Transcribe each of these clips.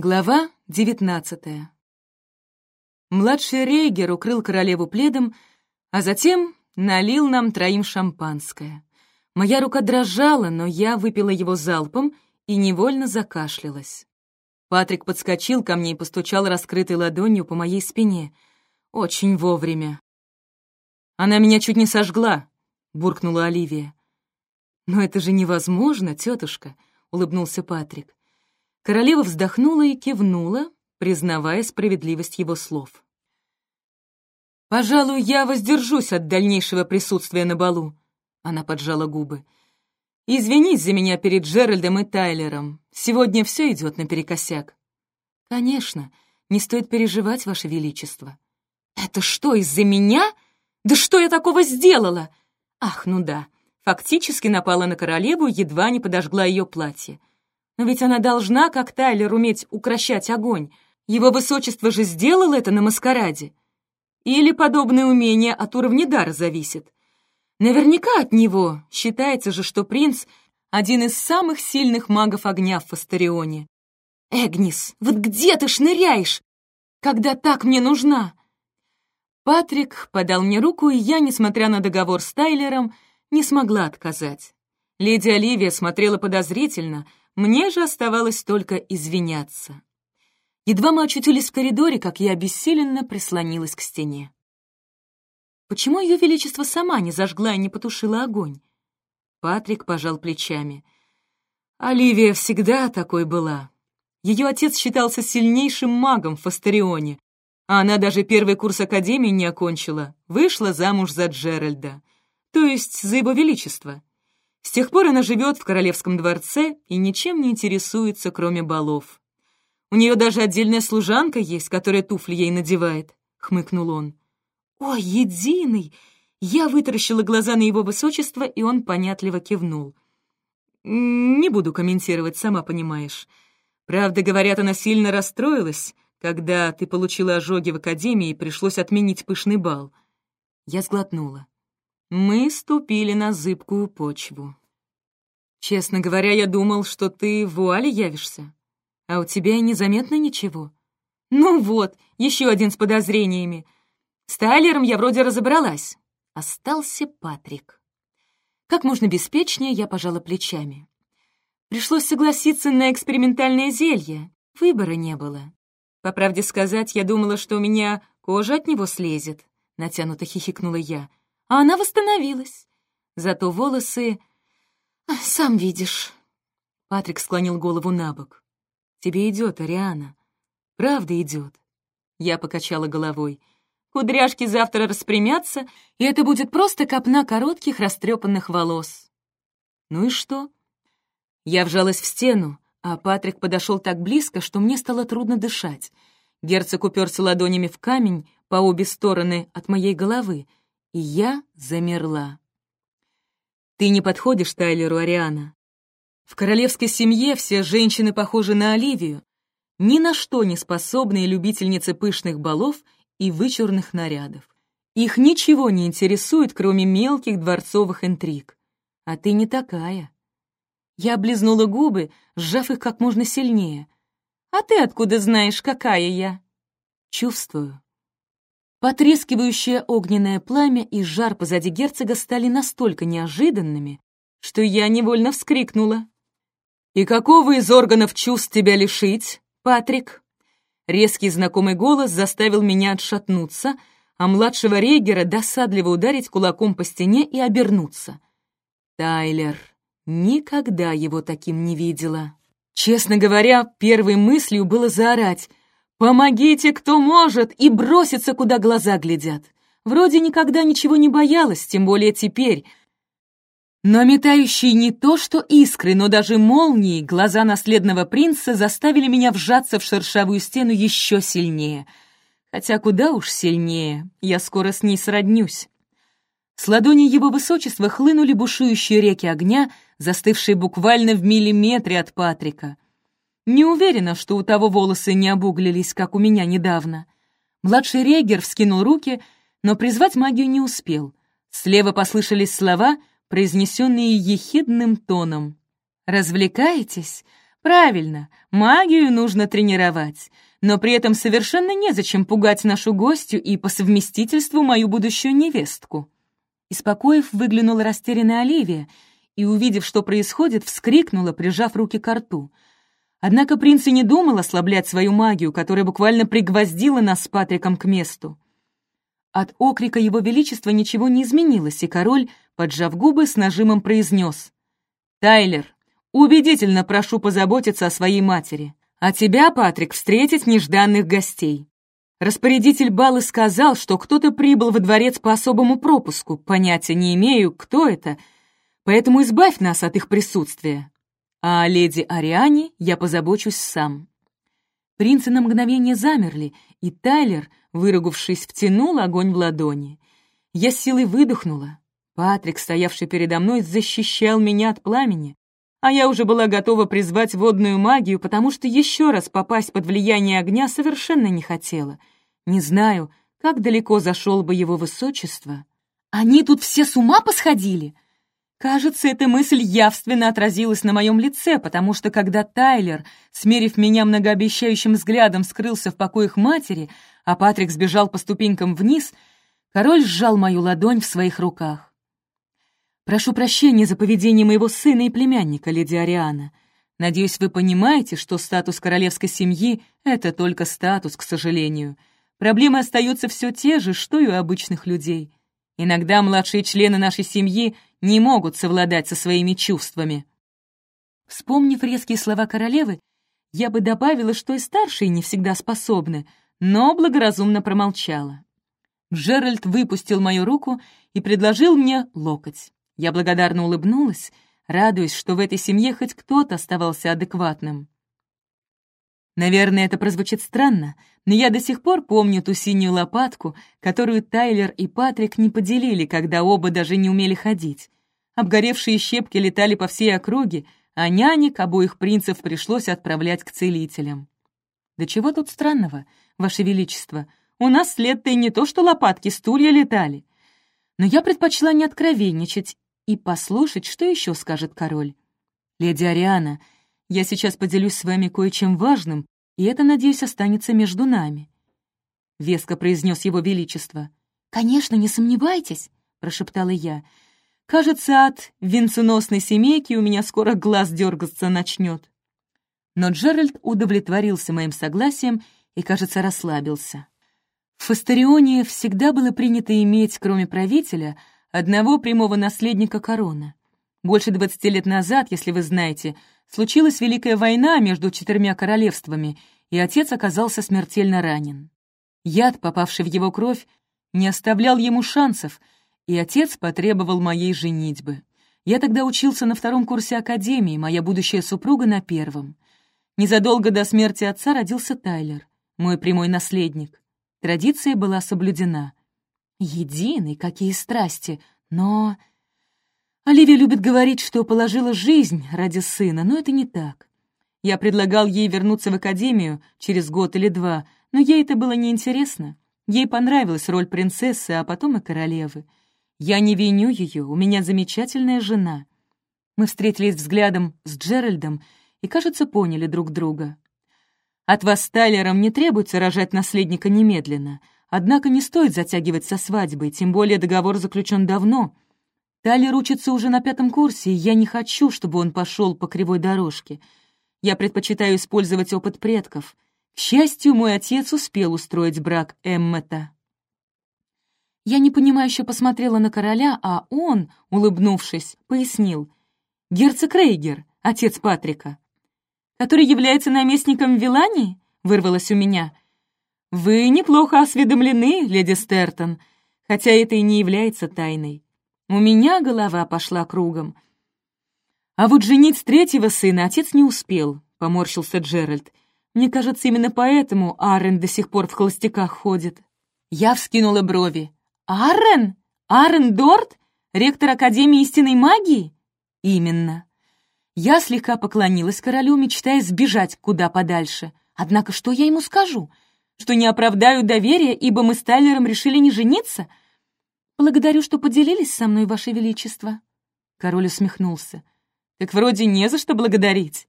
Глава девятнадцатая. Младший Рейгер укрыл королеву пледом, а затем налил нам троим шампанское. Моя рука дрожала, но я выпила его залпом и невольно закашлялась. Патрик подскочил ко мне и постучал раскрытой ладонью по моей спине. Очень вовремя. «Она меня чуть не сожгла», — буркнула Оливия. «Но это же невозможно, тетушка», — улыбнулся Патрик. Королева вздохнула и кивнула, признавая справедливость его слов. «Пожалуй, я воздержусь от дальнейшего присутствия на балу», — она поджала губы. «Извинись за меня перед Джеральдом и Тайлером. Сегодня все идет наперекосяк». «Конечно, не стоит переживать, Ваше Величество». «Это что, из-за меня? Да что я такого сделала?» «Ах, ну да, фактически напала на королеву, едва не подожгла ее платье. Но ведь она должна, как Тайлер, уметь укращать огонь. Его высочество же сделал это на маскараде. Или подобное умение от уровня дара зависит. Наверняка от него. Считается же, что принц — один из самых сильных магов огня в Фастерионе. «Эгнис, вот где ты шныряешь? Когда так мне нужна?» Патрик подал мне руку, и я, несмотря на договор с Тайлером, не смогла отказать. Леди Оливия смотрела подозрительно, мне же оставалось только извиняться. Едва мы очутились в коридоре, как я обессиленно прислонилась к стене. Почему Ее Величество сама не зажгла и не потушила огонь? Патрик пожал плечами. Оливия всегда такой была. Ее отец считался сильнейшим магом в Фастерионе, а она даже первый курс Академии не окончила, вышла замуж за Джеральда, то есть за Его Величество. С тех пор она живет в королевском дворце и ничем не интересуется, кроме балов. У нее даже отдельная служанка есть, которая туфли ей надевает», — хмыкнул он. «Ой, единый!» Я вытаращила глаза на его высочество, и он понятливо кивнул. «Не буду комментировать, сама понимаешь. Правда, говорят, она сильно расстроилась, когда ты получила ожоги в академии и пришлось отменить пышный бал». Я сглотнула. Мы ступили на зыбкую почву. Честно говоря, я думал, что ты в вуале явишься, а у тебя и незаметно ничего. Ну вот, еще один с подозрениями. С Тайлером я вроде разобралась. Остался Патрик. Как можно беспечнее я пожала плечами. Пришлось согласиться на экспериментальное зелье. Выбора не было. По правде сказать, я думала, что у меня кожа от него слезет. Натянуто хихикнула я а она восстановилась. Зато волосы... «Сам видишь». Патрик склонил голову на бок. «Тебе идет, Ариана. Правда идет». Я покачала головой. «Кудряшки завтра распрямятся, и это будет просто копна коротких растрепанных волос». «Ну и что?» Я вжалась в стену, а Патрик подошел так близко, что мне стало трудно дышать. Герцог уперся ладонями в камень по обе стороны от моей головы, и я замерла. «Ты не подходишь Тайлеру, Ариана. В королевской семье все женщины похожи на Оливию, ни на что не способные любительницы пышных балов и вычурных нарядов. Их ничего не интересует, кроме мелких дворцовых интриг. А ты не такая». Я облизнула губы, сжав их как можно сильнее. «А ты откуда знаешь, какая я?» «Чувствую», Потрескивающее огненное пламя и жар позади герцога стали настолько неожиданными, что я невольно вскрикнула. «И какого из органов чувств тебя лишить, Патрик?» Резкий знакомый голос заставил меня отшатнуться, а младшего Рейгера досадливо ударить кулаком по стене и обернуться. Тайлер. Никогда его таким не видела. Честно говоря, первой мыслью было заорать «Помогите, кто может!» и броситься, куда глаза глядят. Вроде никогда ничего не боялась, тем более теперь. Но метающие не то что искры, но даже молнии глаза наследного принца заставили меня вжаться в шершавую стену еще сильнее. Хотя куда уж сильнее, я скоро с ней сроднюсь. С ладони его высочества хлынули бушующие реки огня, застывшие буквально в миллиметре от Патрика — не уверена, что у того волосы не обуглились, как у меня недавно. Младший Рейгер вскинул руки, но призвать магию не успел. Слева послышались слова, произнесенные ехидным тоном. «Развлекаетесь? Правильно, магию нужно тренировать, но при этом совершенно незачем пугать нашу гостью и по совместительству мою будущую невестку. Испокоив, выглянула растерянная Оливия и, увидев, что происходит, вскрикнула, прижав руки к рту. Однако принц и не думал ослаблять свою магию, которая буквально пригвоздила нас с Патриком к месту. От окрика его величества ничего не изменилось, и король, поджав губы, с нажимом произнес. «Тайлер, убедительно прошу позаботиться о своей матери, а тебя, Патрик, встретить нежданных гостей». Распорядитель бала сказал, что кто-то прибыл во дворец по особому пропуску, понятия не имею, кто это, поэтому избавь нас от их присутствия. А о леди Ариане я позабочусь сам. Принцы на мгновение замерли, и Тайлер, выругавшись, втянул огонь в ладони. Я силой выдохнула. Патрик, стоявший передо мной, защищал меня от пламени, а я уже была готова призвать водную магию, потому что еще раз попасть под влияние огня совершенно не хотела. Не знаю, как далеко зашел бы его высочество. «Они тут все с ума посходили!» Кажется, эта мысль явственно отразилась на моем лице, потому что когда Тайлер, смерив меня многообещающим взглядом, скрылся в покоях матери, а Патрик сбежал по ступенькам вниз, король сжал мою ладонь в своих руках. «Прошу прощения за поведение моего сына и племянника, леди Ариана. Надеюсь, вы понимаете, что статус королевской семьи — это только статус, к сожалению. Проблемы остаются все те же, что и у обычных людей. Иногда младшие члены нашей семьи не могут совладать со своими чувствами. Вспомнив резкие слова королевы, я бы добавила, что и старшие не всегда способны, но благоразумно промолчала. Джеральд выпустил мою руку и предложил мне локоть. Я благодарно улыбнулась, радуясь, что в этой семье хоть кто-то оставался адекватным. Наверное, это прозвучит странно, но я до сих пор помню ту синюю лопатку, которую Тайлер и Патрик не поделили, когда оба даже не умели ходить. Обгоревшие щепки летали по всей округе, а нянек обоих принцев пришлось отправлять к целителям. Да чего тут странного, Ваше Величество? У нас след-то и не то, что лопатки, стулья летали. Но я предпочла не откровенничать и послушать, что еще скажет король. «Леди Ариана, я сейчас поделюсь с вами кое-чем важным, и это, надеюсь, останется между нами». Веско произнес его величество. «Конечно, не сомневайтесь», — прошептала я. «Кажется, от венценосной семейки у меня скоро глаз дергаться начнет». Но Джеральд удовлетворился моим согласием и, кажется, расслабился. В Фастерионе всегда было принято иметь, кроме правителя, одного прямого наследника короны. Больше двадцати лет назад, если вы знаете, случилась Великая война между четырьмя королевствами, и отец оказался смертельно ранен. Яд, попавший в его кровь, не оставлял ему шансов, и отец потребовал моей женитьбы. Я тогда учился на втором курсе академии, моя будущая супруга на первом. Незадолго до смерти отца родился Тайлер, мой прямой наследник. Традиция была соблюдена. Единый, какие страсти, но... Оливия любит говорить, что положила жизнь ради сына, но это не так. Я предлагал ей вернуться в академию через год или два, но ей это было неинтересно. Ей понравилась роль принцессы, а потом и королевы. Я не виню ее, у меня замечательная жена. Мы встретились взглядом с Джеральдом и, кажется, поняли друг друга. От вас Тайлером не требуется рожать наследника немедленно, однако не стоит затягивать со свадьбой, тем более договор заключен давно — Тайлер учится уже на пятом курсе, и я не хочу, чтобы он пошел по кривой дорожке. Я предпочитаю использовать опыт предков. К счастью, мой отец успел устроить брак Эммета. Я непонимающе посмотрела на короля, а он, улыбнувшись, пояснил. «Герцог Рейгер, отец Патрика, который является наместником Вилании?» — вырвалось у меня. «Вы неплохо осведомлены, леди Стертон, хотя это и не является тайной. У меня голова пошла кругом. А вот женить третьего сына отец не успел, — поморщился Джеральд. Мне кажется, именно поэтому Аррен до сих пор в холостяках ходит. Я вскинула брови. «Аррен? Аррен Дорт? Ректор Академии истинной магии?» «Именно». Я слегка поклонилась королю, мечтая сбежать куда подальше. Однако что я ему скажу? Что не оправдаю доверия, ибо мы с Тайлером решили не жениться? «Благодарю, что поделились со мной, Ваше Величество». Король усмехнулся. «Так вроде не за что благодарить.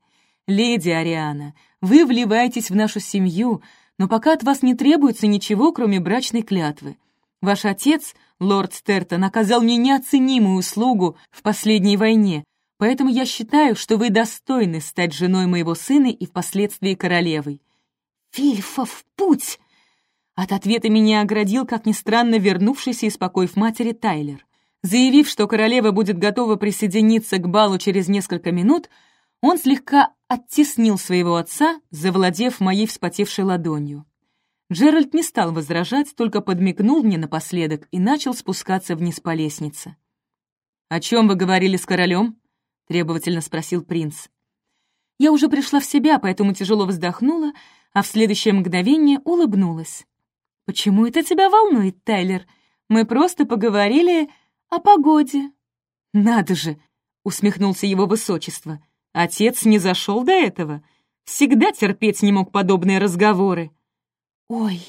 «Леди Ариана, вы вливаетесь в нашу семью, но пока от вас не требуется ничего, кроме брачной клятвы. Ваш отец, лорд Стертон, оказал мне неоценимую услугу в последней войне, поэтому я считаю, что вы достойны стать женой моего сына и впоследствии королевой». «Фильфа, в путь!» От ответа меня оградил, как ни странно, вернувшийся из покоев матери Тайлер. Заявив, что королева будет готова присоединиться к балу через несколько минут, он слегка оттеснил своего отца, завладев моей вспотевшей ладонью. Джеральд не стал возражать, только подмигнул мне напоследок и начал спускаться вниз по лестнице. «О чем вы говорили с королем?» — требовательно спросил принц. Я уже пришла в себя, поэтому тяжело вздохнула, а в следующее мгновение улыбнулась. «Почему это тебя волнует, Тайлер? Мы просто поговорили о погоде». «Надо же!» — усмехнулся его высочество. Отец не зашел до этого. Всегда терпеть не мог подобные разговоры. «Ой!»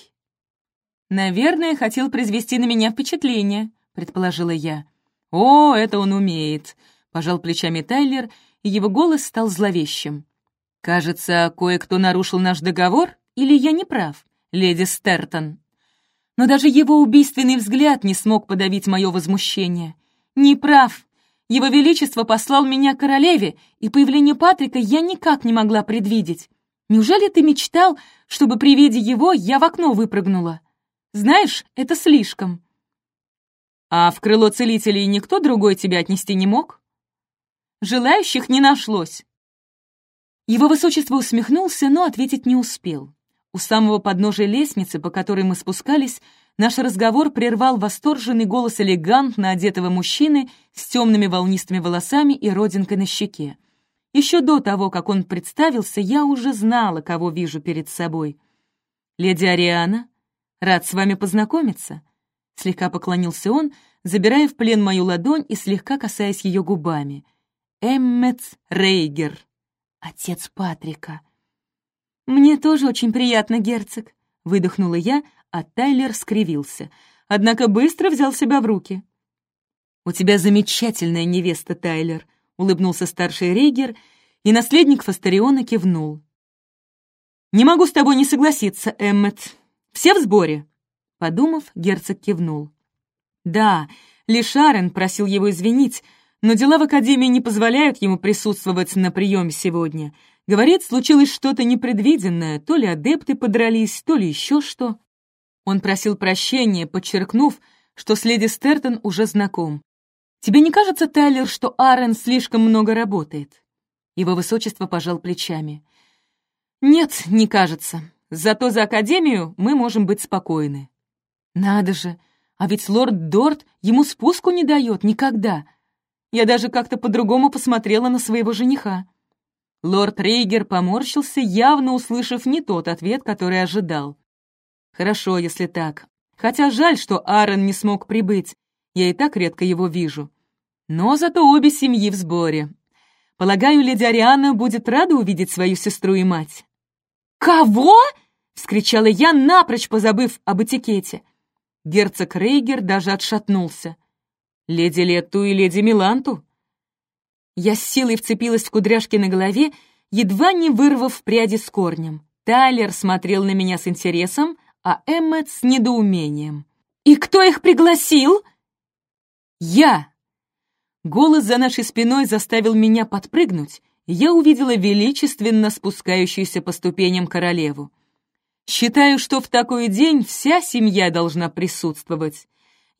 «Наверное, хотел произвести на меня впечатление», — предположила я. «О, это он умеет», — пожал плечами Тайлер, и его голос стал зловещим. «Кажется, кое-кто нарушил наш договор, или я не прав, леди Стертон?» Но даже его убийственный взгляд не смог подавить мое возмущение. «Не прав. Его Величество послал меня королеве, и появление Патрика я никак не могла предвидеть. Неужели ты мечтал, чтобы при виде его я в окно выпрыгнула? Знаешь, это слишком. А в крыло целителей никто другой тебя отнести не мог? Желающих не нашлось. Его высочество усмехнулся, но ответить не успел. У самого подножия лестницы, по которой мы спускались, Наш разговор прервал восторженный голос элегантно одетого мужчины с темными волнистыми волосами и родинкой на щеке. Еще до того, как он представился, я уже знала, кого вижу перед собой. «Леди Ариана, рад с вами познакомиться», — слегка поклонился он, забирая в плен мою ладонь и слегка касаясь ее губами. «Эммет Рейгер, отец Патрика». «Мне тоже очень приятно, герцог», — выдохнула я, а Тайлер скривился, однако быстро взял себя в руки. «У тебя замечательная невеста, Тайлер», — улыбнулся старший Рейгер, и наследник Фастариона кивнул. «Не могу с тобой не согласиться, Эммет. Все в сборе?» Подумав, герцог кивнул. «Да, Лишарен просил его извинить, но дела в Академии не позволяют ему присутствовать на приеме сегодня. Говорит, случилось что-то непредвиденное, то ли адепты подрались, то ли еще что. Он просил прощения, подчеркнув, что с леди Стертон уже знаком. «Тебе не кажется, Тайлер, что Аарон слишком много работает?» Его высочество пожал плечами. «Нет, не кажется. Зато за Академию мы можем быть спокойны». «Надо же! А ведь лорд Дорт ему спуску не дает никогда. Я даже как-то по-другому посмотрела на своего жениха». Лорд Рейгер поморщился, явно услышав не тот ответ, который ожидал. Хорошо, если так. Хотя жаль, что Аарон не смог прибыть. Я и так редко его вижу. Но зато обе семьи в сборе. Полагаю, леди Ариана будет рада увидеть свою сестру и мать. «Кого?» — вскричала я, напрочь позабыв об этикете. Герцог Рейгер даже отшатнулся. «Леди Летту и леди Миланту?» Я с силой вцепилась в кудряшки на голове, едва не вырвав пряди с корнем. Тайлер смотрел на меня с интересом, а Эммет с недоумением. «И кто их пригласил?» «Я!» Голос за нашей спиной заставил меня подпрыгнуть, я увидела величественно спускающуюся по ступеням королеву. «Считаю, что в такой день вся семья должна присутствовать.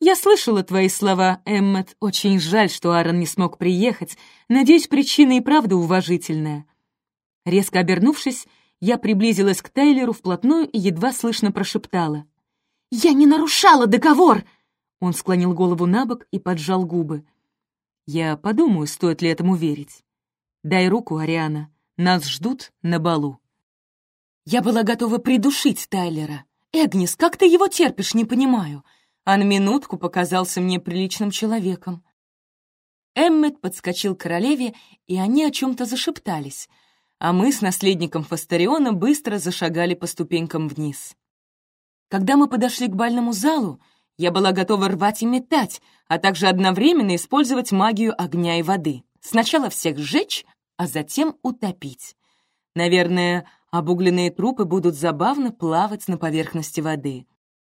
Я слышала твои слова, Эммет. Очень жаль, что Аарон не смог приехать. Надеюсь, причина и правда уважительная». Резко обернувшись, я приблизилась к Тайлеру вплотную и едва слышно прошептала. «Я не нарушала договор!» Он склонил голову на бок и поджал губы. «Я подумаю, стоит ли этому верить. Дай руку, Ариана. Нас ждут на балу». Я была готова придушить Тайлера. «Эгнис, как ты его терпишь, не понимаю. А на минутку показался мне приличным человеком». Эммет подскочил к королеве, и они о чем-то зашептались — а мы с наследником Фастариона быстро зашагали по ступенькам вниз. Когда мы подошли к бальному залу, я была готова рвать и метать, а также одновременно использовать магию огня и воды. Сначала всех сжечь, а затем утопить. Наверное, обугленные трупы будут забавно плавать на поверхности воды.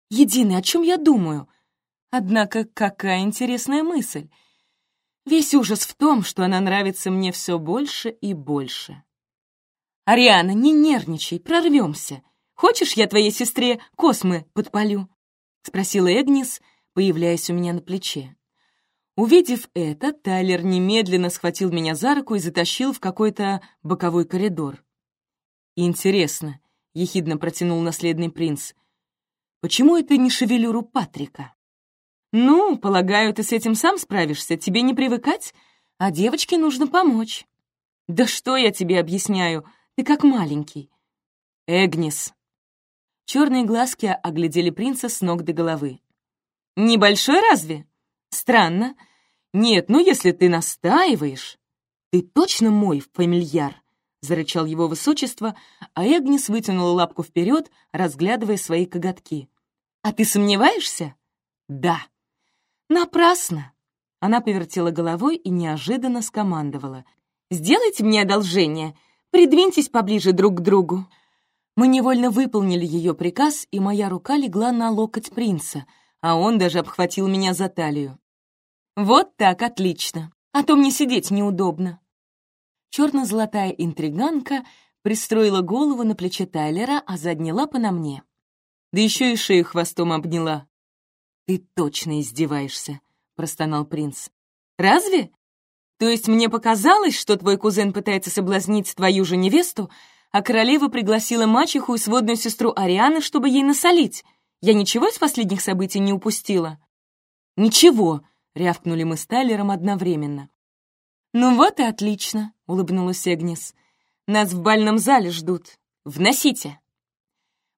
Единый, о чем я думаю? Однако какая интересная мысль. Весь ужас в том, что она нравится мне все больше и больше. «Ариана, не нервничай, прорвемся. Хочешь, я твоей сестре космы подпалю?» — спросила Эгнис, появляясь у меня на плече. Увидев это, Тайлер немедленно схватил меня за руку и затащил в какой-то боковой коридор. «Интересно», — ехидно протянул наследный принц, «почему это не шевелюру Патрика?» «Ну, полагаю, ты с этим сам справишься, тебе не привыкать, а девочке нужно помочь». «Да что я тебе объясняю, ты как маленький». «Эгнис». Черные глазки оглядели принца с ног до головы. «Небольшой разве? Странно. Нет, ну если ты настаиваешь...» «Ты точно мой фамильяр?» — зарычал его высочество, а Эгнис вытянула лапку вперед, разглядывая свои коготки. «А ты сомневаешься?» «Да». «Напрасно!» Она повертела головой и неожиданно скомандовала. «Сделайте мне одолжение, придвиньтесь поближе друг к другу». Мы невольно выполнили ее приказ, и моя рука легла на локоть принца, а он даже обхватил меня за талию. «Вот так, отлично, а то мне сидеть неудобно». Черно-золотая интриганка пристроила голову на плече Тайлера, а задняя лапа на мне. Да еще и шею хвостом обняла. «Ты точно издеваешься», — простонал принц. «Разве? То есть мне показалось, что твой кузен пытается соблазнить твою же невесту, а королева пригласила мачеху и сводную сестру Арианы, чтобы ей насолить? Я ничего из последних событий не упустила?» «Ничего», — рявкнули мы с Тайлером одновременно. «Ну вот и отлично», — улыбнулась Эгнис. «Нас в бальном зале ждут. Вносите!»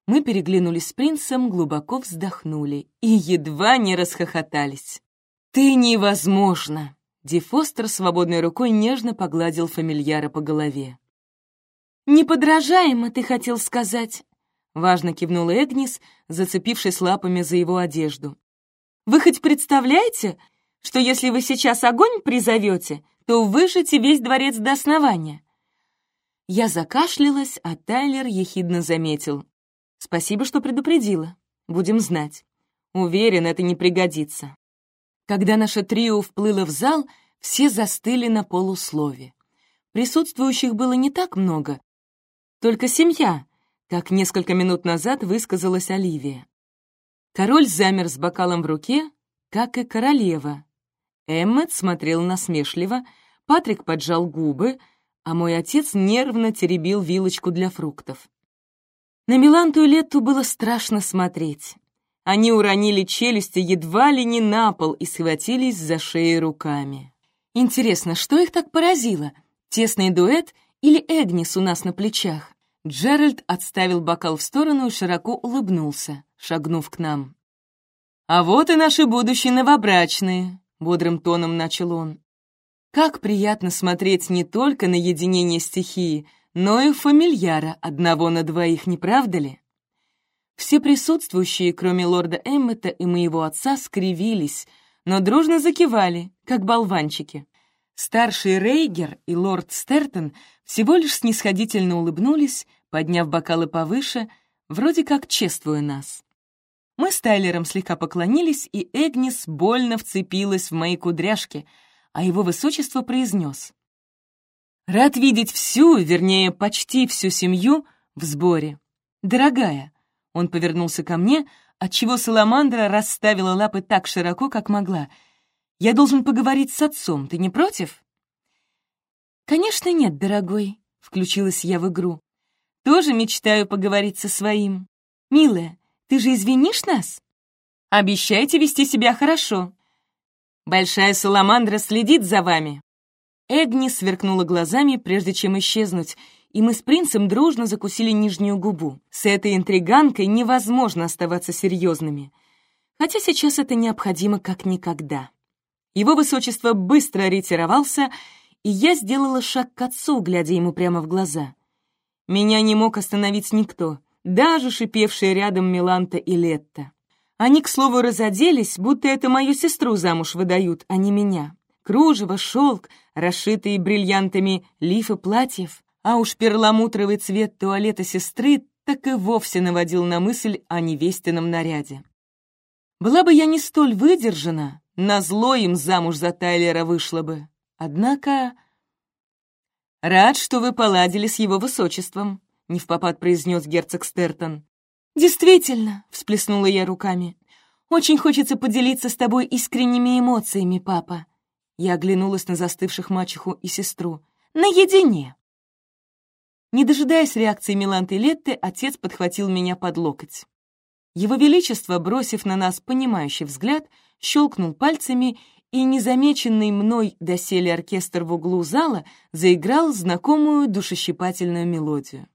Мы переглянулись с принцем, глубоко вздохнули и едва не расхохотались. «Ты невозможно!» Ди свободной рукой нежно погладил фамильяра по голове. «Неподражаемо, ты хотел сказать!» Важно кивнула Эгнис, зацепившись лапами за его одежду. «Вы хоть представляете, что если вы сейчас огонь призовете, то выжжете весь дворец до основания?» Я закашлялась, а Тайлер ехидно заметил. Спасибо, что предупредила. Будем знать. Уверен, это не пригодится. Когда наше трио вплыло в зал, все застыли на полуслове. Присутствующих было не так много. Только семья, как несколько минут назад высказалась Оливия. Король замер с бокалом в руке, как и королева. Эммет смотрел насмешливо, Патрик поджал губы, а мой отец нервно теребил вилочку для фруктов. На Миланту и Летту было страшно смотреть. Они уронили челюсти едва ли не на пол и схватились за шеи руками. Интересно, что их так поразило? Тесный дуэт или Эгнис у нас на плечах? Джеральд отставил бокал в сторону и широко улыбнулся, шагнув к нам. «А вот и наши будущие новобрачные», — бодрым тоном начал он. «Как приятно смотреть не только на единение стихии, но и фамильяра одного на двоих, не правда ли? Все присутствующие, кроме лорда Эммета и моего отца, скривились, но дружно закивали, как болванчики. Старший Рейгер и лорд Стертон всего лишь снисходительно улыбнулись, подняв бокалы повыше, вроде как чествуя нас. Мы с Тайлером слегка поклонились, и Эгнис больно вцепилась в мои кудряшки, а его высочество произнес. Рад видеть всю, вернее, почти всю семью в сборе. Дорогая, он повернулся ко мне, отчего Саламандра расставила лапы так широко, как могла. Я должен поговорить с отцом, ты не против? Конечно, нет, дорогой, включилась я в игру. Тоже мечтаю поговорить со своим. Милая, ты же извинишь нас? Обещайте вести себя хорошо. Большая Саламандра следит за вами. Эгни сверкнула глазами, прежде чем исчезнуть, и мы с принцем дружно закусили нижнюю губу. С этой интриганкой невозможно оставаться серьезными. Хотя сейчас это необходимо как никогда. Его высочество быстро ретировался, и я сделала шаг к отцу, глядя ему прямо в глаза. Меня не мог остановить никто, даже шипевшие рядом Миланта и Летта. Они, к слову, разоделись, будто это мою сестру замуж выдают, а не меня кружево, шелк, расшитые бриллиантами лифы платьев. А уж перламутровый цвет туалета сестры так и вовсе наводил на мысль о невестином наряде. Была бы я не столь выдержана, назло им замуж за Тайлера вышла бы. Однако... «Рад, что вы поладили с его высочеством», — невпопад произнес герцог Стертон. «Действительно», — всплеснула я руками, — «очень хочется поделиться с тобой искренними эмоциями, папа». Я оглянулась на застывших мачеху и сестру. «Наедине!» Не дожидаясь реакции Миланты Летты, отец подхватил меня под локоть. Его Величество, бросив на нас понимающий взгляд, щелкнул пальцами, и незамеченный мной доселе оркестр в углу зала заиграл знакомую душещипательную мелодию.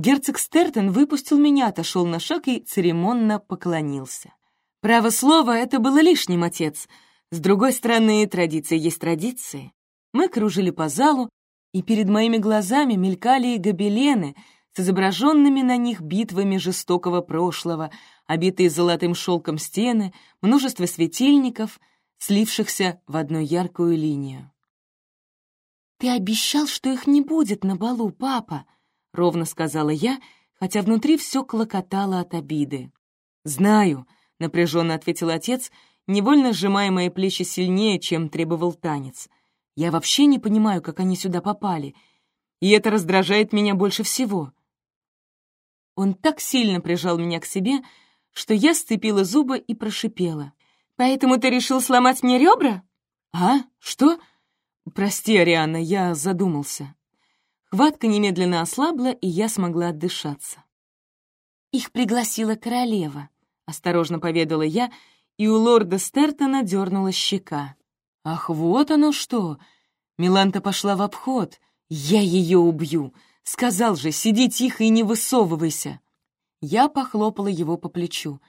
Герцог Стертон выпустил меня, отошел на шаг и церемонно поклонился. Право слово, это было лишним, отец. С другой стороны, традиции есть традиции. Мы кружили по залу, и перед моими глазами мелькали гобелены с изображенными на них битвами жестокого прошлого, обитые золотым шелком стены, множество светильников, слившихся в одну яркую линию. «Ты обещал, что их не будет на балу, папа!» — ровно сказала я, хотя внутри все клокотало от обиды. «Знаю», — напряженно ответил отец, невольно сжимая мои плечи сильнее, чем требовал танец. «Я вообще не понимаю, как они сюда попали, и это раздражает меня больше всего». Он так сильно прижал меня к себе, что я сцепила зубы и прошипела. «Поэтому ты решил сломать мне ребра?» «А? Что?» «Прости, Ариана, я задумался». Хватка немедленно ослабла, и я смогла отдышаться. «Их пригласила королева», — осторожно поведала я, и у лорда Стертона дернула щека. «Ах, вот оно что!» Миланта пошла в обход. «Я ее убью!» Сказал же, сиди тихо и не высовывайся. Я похлопала его по плечу.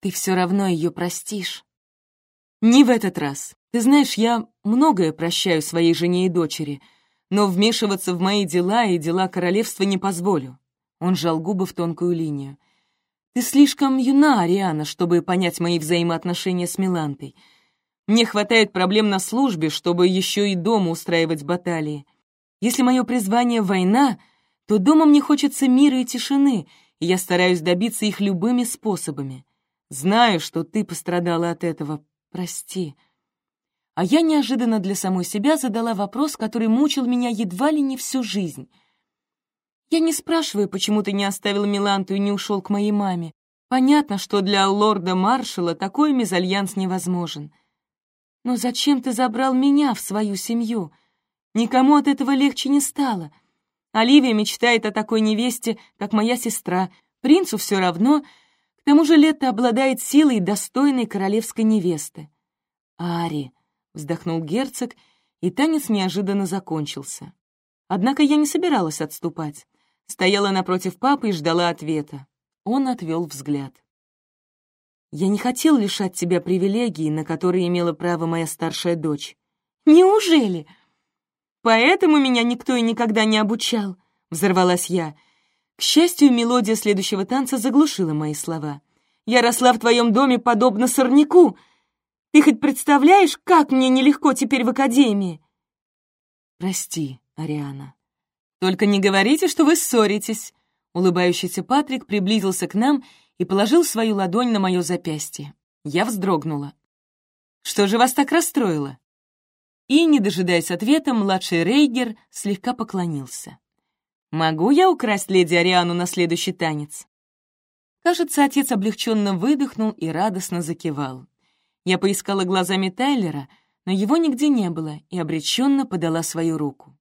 Ты все равно ее простишь. Не в этот раз. Ты знаешь, я многое прощаю своей жене и дочери — но вмешиваться в мои дела и дела королевства не позволю». Он жал губы в тонкую линию. «Ты слишком юна, Ариана, чтобы понять мои взаимоотношения с Милантой. Мне хватает проблем на службе, чтобы еще и дома устраивать баталии. Если мое призвание — война, то дома мне хочется мира и тишины, и я стараюсь добиться их любыми способами. Знаю, что ты пострадала от этого. Прости» а я неожиданно для самой себя задала вопрос, который мучил меня едва ли не всю жизнь. Я не спрашиваю, почему ты не оставил Миланту и не ушел к моей маме. Понятно, что для лорда-маршала такой мезальянс невозможен. Но зачем ты забрал меня в свою семью? Никому от этого легче не стало. Оливия мечтает о такой невесте, как моя сестра. Принцу все равно. К тому же Лето обладает силой достойной королевской невесты. Ари, — вздохнул герцог, и танец неожиданно закончился. Однако я не собиралась отступать. Стояла напротив папы и ждала ответа. Он отвел взгляд. «Я не хотел лишать тебя привилегий, на которые имела право моя старшая дочь». «Неужели? Поэтому меня никто и никогда не обучал», — взорвалась я. К счастью, мелодия следующего танца заглушила мои слова. «Я росла в твоем доме подобно сорняку», ты хоть представляешь, как мне нелегко теперь в академии?» «Прости, Ариана. Только не говорите, что вы ссоритесь». Улыбающийся Патрик приблизился к нам и положил свою ладонь на мое запястье. Я вздрогнула. «Что же вас так расстроило?» И, не дожидаясь ответа, младший Рейгер слегка поклонился. «Могу я украсть леди Ариану на следующий танец?» Кажется, отец облегченно выдохнул и радостно закивал. Я поискала глазами Тайлера, но его нигде не было, и обреченно подала свою руку.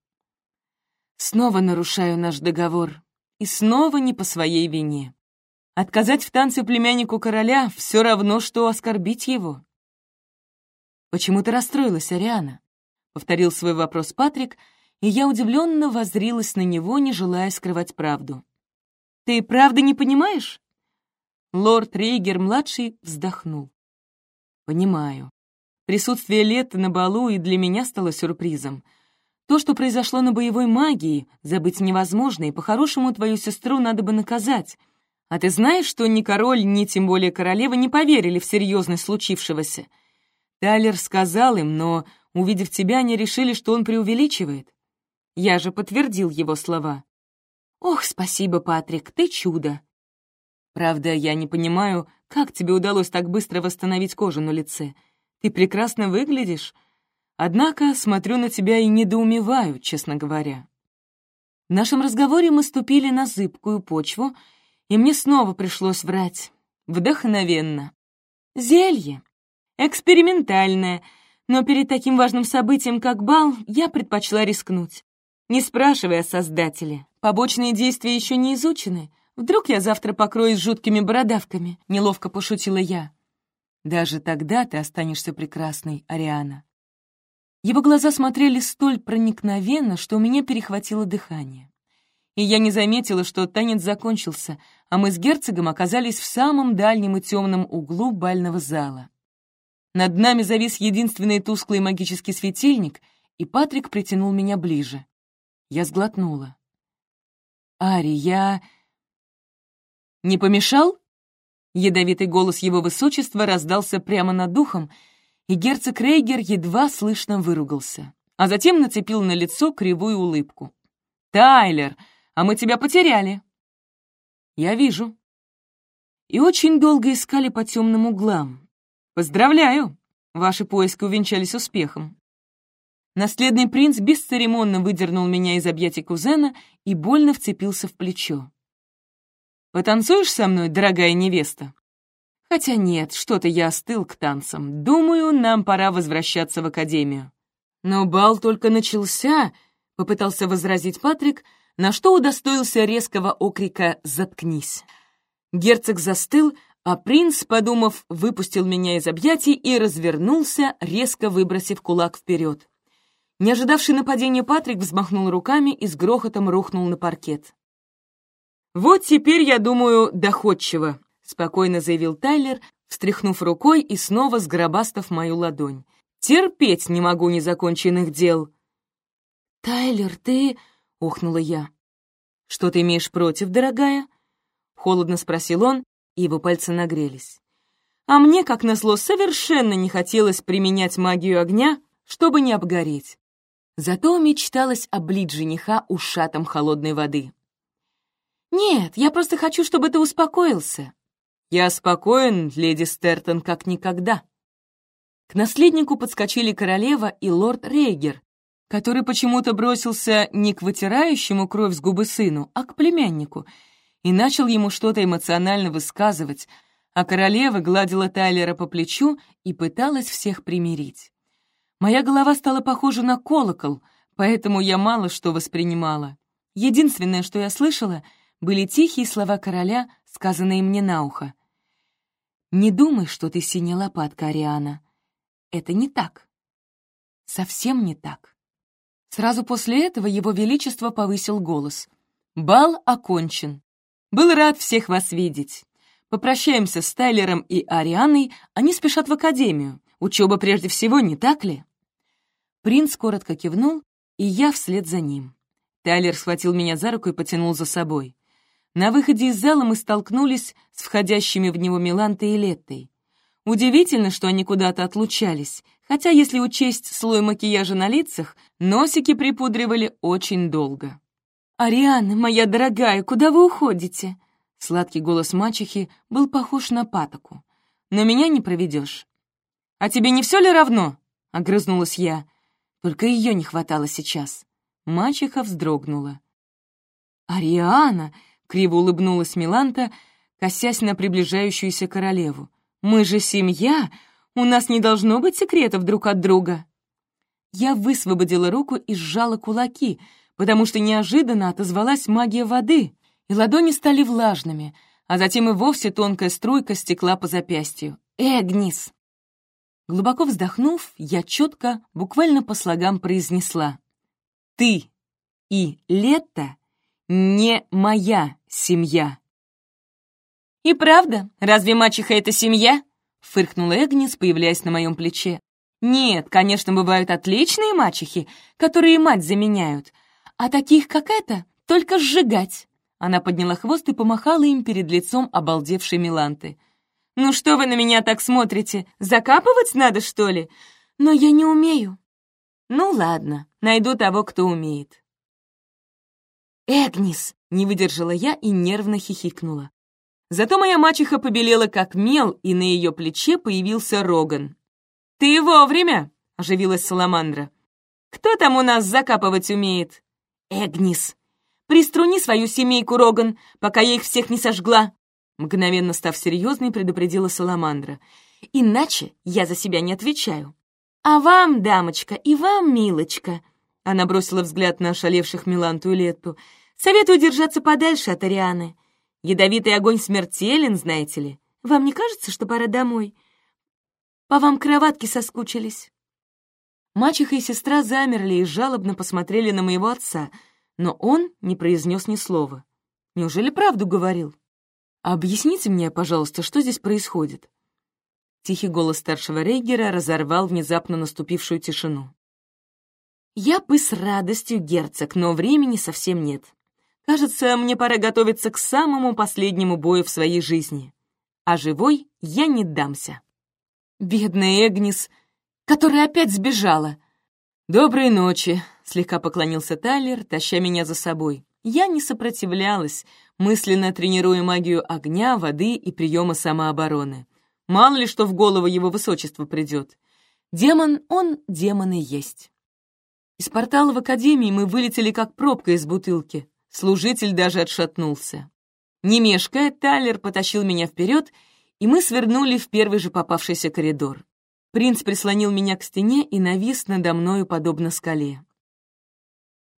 Снова нарушаю наш договор, и снова не по своей вине. Отказать в танце племяннику короля — все равно, что оскорбить его. «Почему ты расстроилась, Ариана?» — повторил свой вопрос Патрик, и я удивленно возрилась на него, не желая скрывать правду. «Ты правда не понимаешь?» Лорд Рейгер-младший вздохнул. Понимаю. Присутствие Лета на балу и для меня стало сюрпризом. То, что произошло на боевой магии, забыть невозможно, и по-хорошему твою сестру надо бы наказать. А ты знаешь, что ни король, ни тем более королева не поверили в серьезность случившегося? Тайлер сказал им, но, увидев тебя, они решили, что он преувеличивает. Я же подтвердил его слова. «Ох, спасибо, Патрик, ты чудо!» «Правда, я не понимаю, как тебе удалось так быстро восстановить кожу на лице. Ты прекрасно выглядишь. Однако смотрю на тебя и недоумеваю, честно говоря». В нашем разговоре мы ступили на зыбкую почву, и мне снова пришлось врать. Вдохновенно. Зелье. Экспериментальное. Но перед таким важным событием, как бал, я предпочла рискнуть. Не спрашивая создателя. Побочные действия еще не изучены. Вдруг я завтра покроюсь жуткими бородавками, неловко пошутила я. Даже тогда ты останешься прекрасной, Ариана. Его глаза смотрели столь проникновенно, что у меня перехватило дыхание. И я не заметила, что танец закончился, а мы с герцогом оказались в самом дальнем и темном углу бального зала. Над нами завис единственный тусклый магический светильник, и Патрик притянул меня ближе. Я сглотнула. «Ари, я...» «Не помешал?» Ядовитый голос его высочества раздался прямо над духом, и герцог Рейгер едва слышно выругался, а затем нацепил на лицо кривую улыбку. «Тайлер, а мы тебя потеряли!» «Я вижу». И очень долго искали по темным углам. «Поздравляю! Ваши поиски увенчались успехом». Наследный принц бесцеремонно выдернул меня из объятий кузена и больно вцепился в плечо. Потанцуешь со мной, дорогая невеста? Хотя нет, что-то я остыл к танцам. Думаю, нам пора возвращаться в академию. Но бал только начался, попытался возразить Патрик, на что удостоился резкого окрика «Заткнись!». Герцог застыл, а принц, подумав, выпустил меня из объятий и развернулся, резко выбросив кулак вперед. Не ожидавший нападения Патрик взмахнул руками и с грохотом рухнул на паркет. «Вот теперь, я думаю, доходчиво», — спокойно заявил Тайлер, встряхнув рукой и снова сгробастав мою ладонь. «Терпеть не могу незаконченных дел». «Тайлер, ты...» — ухнула я. «Что ты имеешь против, дорогая?» — холодно спросил он, и его пальцы нагрелись. А мне, как назло, совершенно не хотелось применять магию огня, чтобы не обгореть. Зато мечталось облить жениха ушатом холодной воды. «Нет, я просто хочу, чтобы ты успокоился». «Я спокоен, леди Стертон, как никогда». К наследнику подскочили королева и лорд Рейгер, который почему-то бросился не к вытирающему кровь с губы сыну, а к племяннику, и начал ему что-то эмоционально высказывать, а королева гладила Тайлера по плечу и пыталась всех примирить. Моя голова стала похожа на колокол, поэтому я мало что воспринимала. Единственное, что я слышала — были тихие слова короля, сказанные мне на ухо. «Не думай, что ты синяя лопатка, Ариана. Это не так. Совсем не так». Сразу после этого его величество повысил голос. «Бал окончен. Был рад всех вас видеть. Попрощаемся с Тайлером и Арианой, они спешат в академию. Учеба прежде всего, не так ли?» Принц коротко кивнул, и я вслед за ним. Тайлер схватил меня за руку и потянул за собой. На выходе из зала мы столкнулись с входящими в него Милантой и Леттой. Удивительно, что они куда-то отлучались, хотя, если учесть слой макияжа на лицах, носики припудривали очень долго. «Ариана, моя дорогая, куда вы уходите?» Сладкий голос мачехи был похож на патоку. «Но меня не проведешь». «А тебе не все ли равно?» — огрызнулась я. Только ее не хватало сейчас. Мачеха вздрогнула. «Ариана, Криво улыбнулась Миланта, косясь на приближающуюся королеву. «Мы же семья! У нас не должно быть секретов друг от друга!» Я высвободила руку и сжала кулаки, потому что неожиданно отозвалась магия воды, и ладони стали влажными, а затем и вовсе тонкая струйка стекла по запястью. «Эгнис!» Глубоко вздохнув, я четко, буквально по слогам произнесла. «Ты и Лето не моя семья». «И правда? Разве мачеха — это семья?» — фыркнула Эгнис, появляясь на моем плече. «Нет, конечно, бывают отличные мачехи, которые мать заменяют, а таких, как эта, только сжигать». Она подняла хвост и помахала им перед лицом обалдевшей Миланты. «Ну что вы на меня так смотрите? Закапывать надо, что ли? Но я не умею». «Ну ладно, найду того, кто умеет». «Эгнис!» — не выдержала я и нервно хихикнула. Зато моя мачеха побелела как мел, и на ее плече появился Роган. «Ты вовремя!» — оживилась Саламандра. «Кто там у нас закапывать умеет?» «Эгнис!» «Приструни свою семейку, Роган, пока я их всех не сожгла!» Мгновенно став серьезной, предупредила Саламандра. «Иначе я за себя не отвечаю. А вам, дамочка, и вам, милочка!» Она бросила взгляд на ошалевших Миланту и Летту. «Советую держаться подальше от Арианы. Ядовитый огонь смертелен, знаете ли. Вам не кажется, что пора домой? По вам кроватки соскучились». Мачеха и сестра замерли и жалобно посмотрели на моего отца, но он не произнес ни слова. Неужели правду говорил? «Объясните мне, пожалуйста, что здесь происходит?» Тихий голос старшего Рейгера разорвал внезапно наступившую тишину. «Я бы с радостью, герцог, но времени совсем нет. Кажется, мне пора готовиться к самому последнему бою в своей жизни. А живой я не дамся». Бедная Эгнис, которая опять сбежала. «Доброй ночи», — слегка поклонился Тайлер, таща меня за собой. Я не сопротивлялась, мысленно тренируя магию огня, воды и приема самообороны. Мало ли что в голову его высочества придет. Демон, он демон и есть. Из портала в Академии мы вылетели как пробка из бутылки. Служитель даже отшатнулся. Не мешкая, Тайлер потащил меня вперед, и мы свернули в первый же попавшийся коридор. Принц прислонил меня к стене и навис надо мною подобно скале.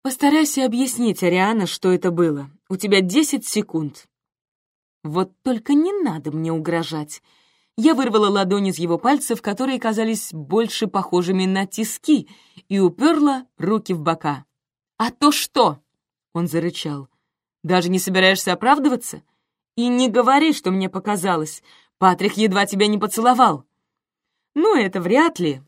«Постарайся объяснить, Ариана, что это было. У тебя десять секунд». «Вот только не надо мне угрожать». Я вырвала ладонь из его пальцев, которые казались больше похожими на тиски, и уперла руки в бока. «А то что?» — он зарычал. «Даже не собираешься оправдываться? И не говори, что мне показалось. Патрик едва тебя не поцеловал». «Ну, это вряд ли.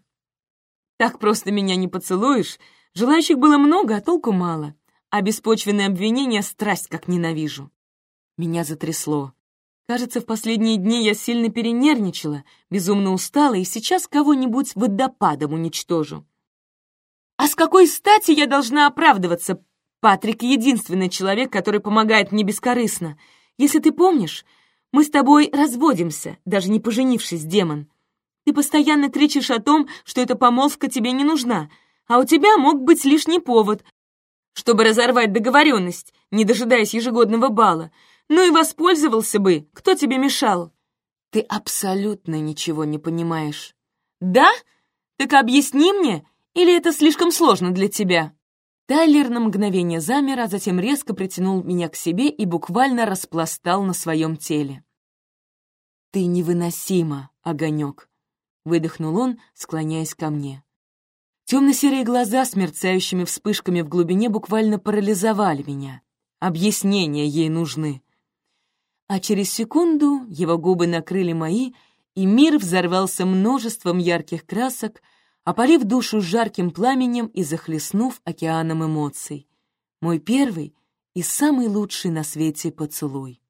Так просто меня не поцелуешь, Желающих было много, а толку мало. А беспочвенные обвинения страсть как ненавижу. Меня затрясло. Кажется, в последние дни я сильно перенервничала, безумно устала, и сейчас кого-нибудь водопадом уничтожу. А с какой стати я должна оправдываться? Патрик — единственный человек, который помогает мне бескорыстно. Если ты помнишь, мы с тобой разводимся, даже не поженившись, демон. Ты постоянно кричишь о том, что эта помолвка тебе не нужна, а у тебя мог быть лишний повод, чтобы разорвать договоренность, не дожидаясь ежегодного бала. Ну и воспользовался бы, кто тебе мешал? Ты абсолютно ничего не понимаешь. Да? Так объясни мне, или это слишком сложно для тебя? Тайлер на мгновение замер, а затем резко притянул меня к себе и буквально распластал на своем теле. «Ты невыносима, огонек!» — выдохнул он, склоняясь ко мне. Темно-серые глаза с мерцающими вспышками в глубине буквально парализовали меня. Объяснения ей нужны. А через секунду его губы накрыли мои, и мир взорвался множеством ярких красок, опалив душу жарким пламенем и захлестнув океаном эмоций. Мой первый и самый лучший на свете поцелуй.